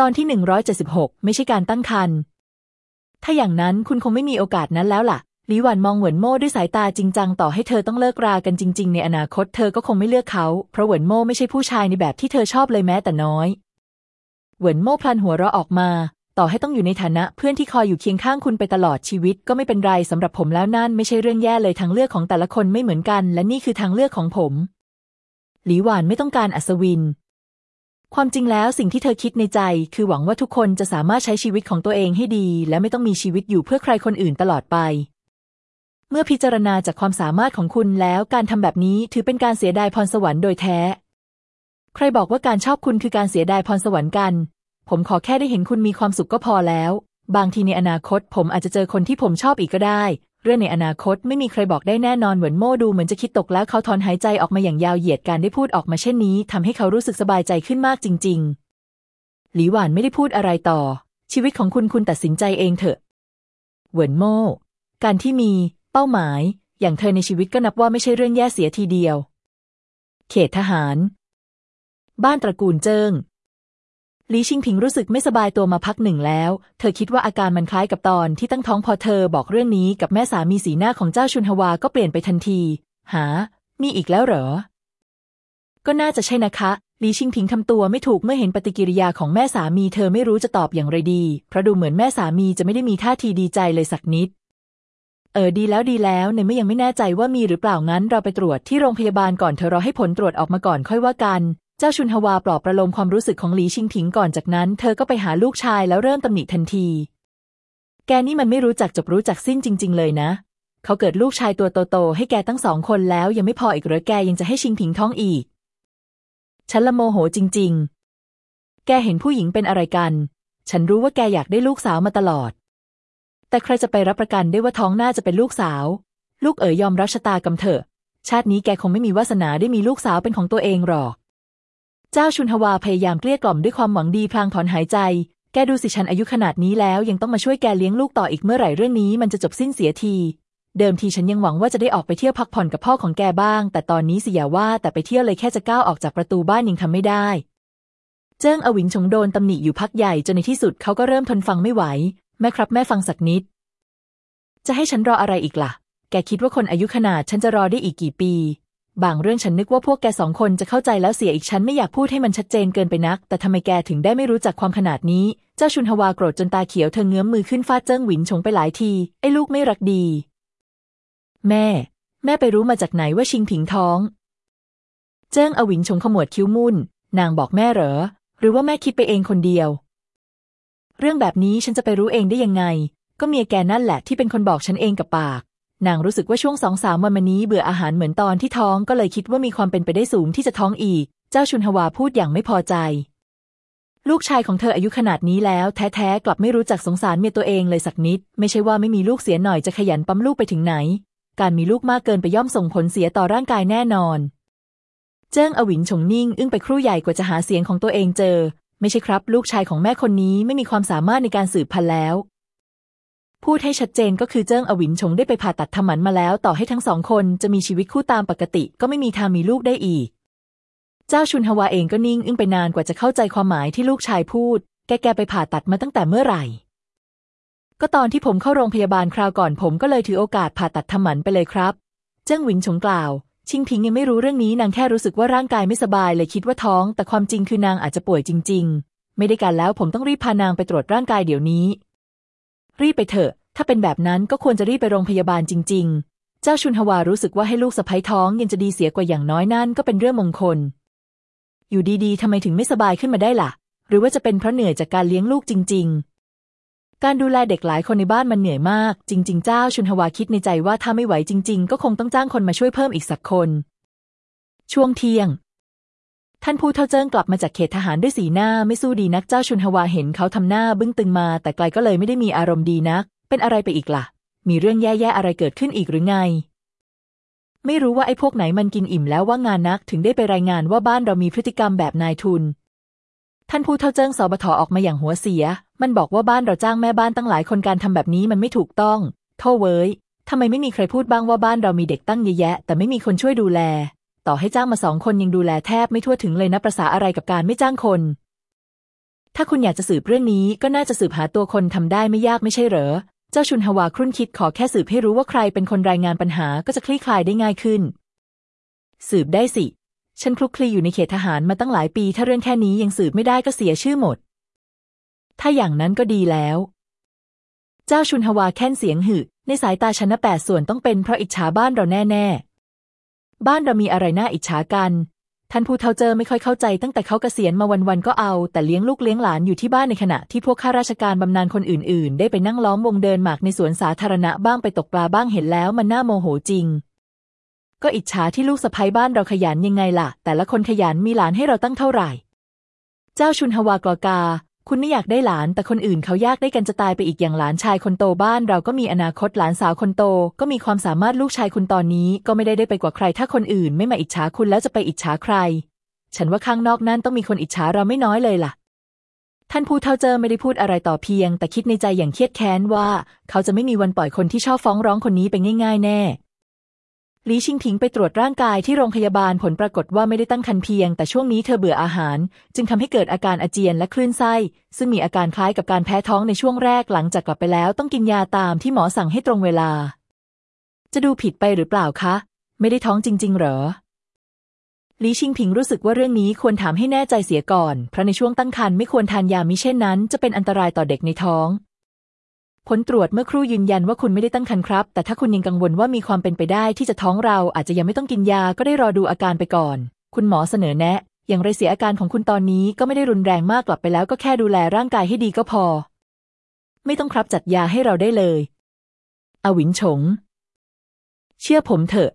ตอนที่ 176 ไม่ใช่การตั้งครรภ์ถ้าอย่างนั้นคุณคงไม่มีโอกาสนั้นแล้วล่ะหลีหวันมองเหวินโม่ด้วยสายตาจริงจังต่อให้เธอต้องเลิกรากันจริง ๆ ในอนาคตเธอก็คงไม่เลือกเขา เพราะเหวินโม่ไม่ใช่ผู้ชายในแบบที่เธอชอบเลยแม้แต่น้อย เหวินโม่พลันหัวเราะออกมา ต่อให้ต้องอยู่ในฐานะเพื่อนที่คอยอยู่เคียงข้างคุณไปตลอดชีวิต ก็ไม่เป็นไรสำหรับผมแล้วนั่นไม่ใช่เรื่องแย่เลยทางเลือกของแต่ละคนไม่เหมือนกัน และนี่คือทางเลือกของผมหลีหวานไม่ต้องการอัศวิน ความจริงแล้วสิ่งที่เธอคิดในใจ คือหวังว่าทุกคนจะสามารถใช้ชีวิตของตัวเองให้ดี และไม่ต้องมีชีวิตอยู่เพื่อใครคนอื่นตลอดไป เมื่อพิจารณาจากความสามารถของคุณแล้วการทำแบบนี้ถือเป็นการเสียดายพรสวรรค์โดยแท้ ใครบอกว่าการชอบคุณคือการเสียดายพรสวรรค์กัน ผมขอแค่ได้เห็นคุณมีความสุขก็พอแล้ว บางทีในอนาคตผมอาจจะเจอคนที่ผมชอบอีกก็ได้ เรื่องในอนาคตไม่มีใครบอกได้แน่นอนเหมือนโม่ดูเหมือนจะคิดตกแล้วเขาถอนหายใจออกมาอย่างยาวเหยียดการได้พูดออกมาเช่นนี้ทำให้เขารู้สึกสบายใจขึ้นมากจริง ๆ หลีหวานไม่ได้พูดอะไรต่อ ชีวิตของคุณคุณตัดสินใจเองเถอะเหวินโม่การที่มีเป้าหมาย อย่างเธอในชีวิตก็นับว่าไม่ใช่เรื่องแย่เสียทีเดียว เขตทหาร บ้านตระกูลเจิ้ง หลีชิงผิงรู้สึกไม่สบายตัวมาพักหนึ่งแล้ว เธอคิดว่าอาการมันคล้ายกับตอนที่ตั้งท้องพอเธอบอกเรื่องนี้กับแม่สามีสีหน้าของเจ้าชุนฮวาก็เปลี่ยนไปทันที หา มีอีกแล้วเหรอ ก็น่าจะใช่นะคะ หลีชิงผิงทำตัวไม่ถูกเมื่อเห็นปฏิกิริยาของแม่สามีเธอไม่รู้จะตอบอย่างไรดี เพราะดูเหมือนแม่สามีจะไม่ได้มีท่าทีดีใจเลยสักนิด เออดีแล้วดีแล้วในเมื่อยังไม่แน่ใจว่ามีหรือเปล่างั้นเราไปตรวจที่โรงพยาบาลก่อนเธอรอให้ผลตรวจออกมาก่อนค่อยว่ากัน เจ้าชุนฮวาปลอบประโลมความรู้สึกของหลีชิงผิงก่อนจากนั้นเธอก็ไปหาลูกชายแล้วเริ่มตำหนิทันที แกนี่มันไม่รู้จักจบรู้จักสิ้นจริง ๆ เลยนะ เขาเกิดลูกชายตัวโตๆให้แกตั้งสองคนแล้วยังไม่พออีกหรือแกยังจะให้ชิงผิงท้องอีก ฉันละโมโหจริง ๆ แกเห็นผู้หญิงเป็นอะไรกัน ฉันรู้ว่าแกอยากได้ลูกสาวมาตลอด แต่ใครจะไปรับประกันได้ว่าท้องหน่าจะเป็นลูกสาว ลูกเอ๋ยยอมรับชะตากรรมเถอะ ชาตินี้แกคงไม่มีวาสนาได้มีลูกสาวเป็นของตัวเองหรอก เจ้าชุนฮวาพยายามเกลี้ยกล่อมด้วยความหวังดีพลางถอนหายใจ แกดูสิฉันอายุขนาดนี้แล้วยังต้องมาช่วยแกเลี้ยงลูกต่ออีกเมื่อไหร่เรื่องนี้มันจะจบสิ้นเสียที เดิมทีฉันยังหวังว่าจะได้ออกไปเที่ยวพักผ่อนกับพ่อของแกบ้าง แต่ตอนนี้สิอย่าว่าแต่ไปเที่ยวเลยแค่จะก้าวออกจากประตูบ้านยังทำไม่ได้ เจิ้งอวิงชงโดนตำหนิอยู่พักใหญ่จนในที่สุดเขาก็เริ่มทนฟังไม่ไหว แม่ครับแม่ฟังสักนิด จะให้ฉันรออะไรอีกล่ะ แกคิดว่าคนอายุขนาดฉันจะรอได้อีกกี่ปี บางเรื่องฉันนึกว่าพวกแกสองคนจะเข้าใจแล้วเสียอีกฉันไม่อยากพูดให้มันชัดเจนเกินไปนัก แต่ทำไมแกถึงได้ไม่รู้จักความขนาดนี้ เจ้าชุนฮวาโกรธจนตาเขียวเธอเงื้อมมือขึ้นฟาดเจิ้งหวินชงไปหลายที ไอ้ลูกไม่รักดี แม่ แม่ไปรู้มาจากไหนว่าชิงผิงท้อง เจิ้งอวิงชงขมวดคิ้วมุ่น นางบอกแม่เหรอ หรือว่าแม่คิดไปเองคนเดียว เรื่องแบบนี้ฉันจะไปรู้เองได้ยังไง ก็เมียแกนั่นแหละที่เป็นคนบอกฉันเองกับปาก นางรู้สึกว่าช่วงสองสามวันมานี้เบื่ออาหารเหมือนตอนที่ท้องก็เลยคิดว่ามีความเป็นไปได้สูงที่จะท้องอีก เจ้าชุนฮวาพูดอย่างไม่พอใจ ลูกชายของเธออายุขนาดนี้แล้ว แท้ๆกลับไม่รู้จักสงสารเมียตัวเองเลยสักนิด ไม่ใช่ว่าไม่มีลูกเสียหน่อยจะขยันปั๊มลูกไปถึงไหน การมีลูกมากเกินไปย่อมส่งผลเสียต่อร่างกายแน่นอน เจิ้งอวิงชงนิ่ง อึ้งไปครู่ใหญ่กว่าจะหาเสียงของตัวเองเจอ ไม่ใช่ครับ ลูกชายของแม่คนนี้ไม่มีความสามารถในการสืบพันธุ์แล้ว พูดให้ชัดเจนก็คือเจิ้งอวินชงได้ไปผ่าตัดทำหมันมาแล้ว ต่อให้ทั้งสองคนจะมีชีวิตคู่ตามปกติ ก็ไม่มีทางมีลูกได้อีก เจ้าชุนฮวาเองก็นิ่งอึ้งไปนานกว่าจะเข้าใจความหมายที่ลูกชายพูด แกแกไปผ่าตัดมาตั้งแต่เมื่อไหร่ ก็ตอนที่ผมเข้าโรงพยาบาลคราวก่อนผมก็เลยถือโอกาสผ่าตัดทำหมันไปเลยครับ เจิ้งหวินชงกล่าว ชิงพิงยังไม่รู้เรื่องนี้นางแค่รู้สึกว่าร่างกายไม่สบายเลยคิดว่าท้อง แต่ความจริงคือนางอาจจะป่วยจริง ๆ ไม่ได้การแล้วผมต้องรีบพานางไปตรวจร่างกายเดี๋ยวนี้ รีบไปเถอะ ถ้าเป็นแบบนั้นก็ควรจะรีบไปโรงพยาบาลจริง ๆ เจ้าชุนฮวารู้สึกว่าให้ลูกสะใภ้ท้องยังจะดีเสียกว่าอย่างน้อยนั่นก็เป็นเรื่องมงคล อยู่ดีๆทำไมถึงไม่สบายขึ้นมาได้ล่ะ หรือว่าจะเป็นเพราะเหนื่อยจากการเลี้ยงลูกจริง ๆการดูแลเด็กหลายคนในบ้านมันเหนื่อยมาก จริง ๆ เจ้าชุนฮวาคิดในใจว่าถ้าไม่ไหวจริง ๆ ก็คงต้องจ้างคนมาช่วยเพิ่มอีกสักคน ช่วงเที่ยง ท่านผู้เท่าเจิ้งกลับมาจากเขตทหารด้วยสีหน้าไม่สู้ดีนักเจ้าชุนฮวาเห็นเขาทำหน้าบึ้งตึงมา แต่ไกลก็เลยไม่ได้มีอารมณ์ดีนัก เป็นอะไรไปอีกล่ะ มีเรื่องแย่ๆอะไรเกิดขึ้นอีกหรือไง ไม่รู้ว่าไอ้พวกไหนมันกินอิ่มแล้วว่างานนักถึงได้ไปรายงานว่าบ้านเรามีพฤติกรรมแบบนายทุน ท่านผู้เท่าเจิ้งสบถออกมาอย่างหัวเสีย มันบอกว่าบ้านเราจ้างแม่บ้านตั้งหลายคนการทำแบบนี้มันไม่ถูกต้องโทษเว้ยทำไมไม่มีใครพูดบ้างว่าบ้านเรามีเด็กตั้งเยอะแยะ แต่ไม่มีคนช่วยดูแล ต่อให้จ้างมาสองคนยังดูแลแทบไม่ทั่วถึงเลยนะประษาอะไรกับการไม่จ้างคน ถ้าคุณอยากจะสืบเรื่องนี้ก็น่าจะสืบหาตัวคนทำได้ไม่ยากไม่ใช่เหรอ เจ้าชุนฮวาครุ่นคิดขอแค่สืบให้รู้ว่าใครเป็นคนรายงานปัญหาก็จะคลี่คลายได้ง่ายขึ้น สืบได้สิ ฉันคลุกคลีอยู่ในเขตทหารมาตั้งหลายปี ถ้าเรื่องแค่นี้ยังสืบไม่ได้ก็เสียชื่อหมด ถ้าอย่างนั้นก็ดีแล้ว เจ้าชุนฮวาแค่นเสียงหึในสายตาฉันนะแปดส่วนต้องเป็นเพราะอิจฉาบ้านเราแน่ๆ บ้านเรามีอะไรน่าอิจฉากัน ท่านผู้เฒ่าเจอไม่ค่อยเข้าใจตั้งแต่เขาเกษียณมาวันๆก็เอา แต่เลี้ยงลูกเลี้ยงหลานอยู่ที่บ้านในขณะที่พวกข้าราชการบำนาญคนอื่นๆ ได้ไปนั่งล้อมวงเดินหมากในสวนสาธารณะบ้างไปตกปลาบ้างเห็นแล้วมันน่าโมโหจริง ก็อิจฉาที่ลูกสะใภ้บ้านเราขยันยังไงล่ะ แต่ละคนขยันมีหลานให้เราตั้งเท่าไหร่ เจ้าชุนฮวากรกา คุณไม่อยากได้หลาน แต่คนอื่นเขายากได้กันจะตายไปอีกอย่างหลานชายคนโตบ้านเราก็มีอนาคตหลานสาวคนโต ก็มีความสามารถลูกชายคุณตอนนี้ ก็ไม่ได้ได้ไปกว่าใคร ถ้าคนอื่นไม่มาอิจฉาคุณแล้วจะไปอิจฉาใคร ฉันว่าข้างนอกนั่นต้องมีคนอิจฉาเราไม่น้อยเลยล่ะ ท่านผู้เฒ่าเจอไม่ได้พูดอะไรต่อเพียง แต่คิดในใจอย่างเครียดแค้นว่า เขาจะไม่มีวันปล่อยคนที่ชอบฟ้องร้องคนนี้ไปง่าย ๆ แน่ ลีชิงผิงไปตรวจร่างกายที่โรงพยาบาลผลปรากฏว่าไม่ได้ตั้งครรภ์เพียง แต่ช่วงนี้เธอเบื่ออาหาร จึงทำให้เกิดอาการอาเจียนและคลื่นไส้ ซึ่งมีอาการคล้ายกับการแพ้ท้องในช่วงแรกหลังจากกลับไปแล้วต้องกินยาตามที่หมอสั่งให้ตรงเวลา จะดูผิดไปหรือเปล่าคะ ไม่ได้ท้องจริง ๆ เหรอลีชิงผิงรู้สึกว่าเรื่องนี้ควรถามให้แน่ใจเสียก่อน เพราะในช่วงตั้งครรภ์ไม่ควรทานยามิเช่นนั้น จะเป็นอันตรายต่อเด็กในท้อง ผลตรวจเมื่อครู่ยืนยันว่าคุณไม่ได้ตั้งครรภ์ครับ แต่ถ้าคุณยังกังวลว่ามีความเป็นไปได้ที่จะท้องเราอาจจะยังไม่ต้องกินยาก็ได้รอดูอาการไปก่อน คุณหมอเสนอแนะ อย่างไรเสียอาการของคุณตอนนี้ก็ไม่ได้รุนแรงมากกลับไปแล้วก็แค่ดูแลร่างกายให้ดีก็พอ ไม่ต้องครับจัดยาให้เราได้เลย อวินฉง เชื่อผมเถอะ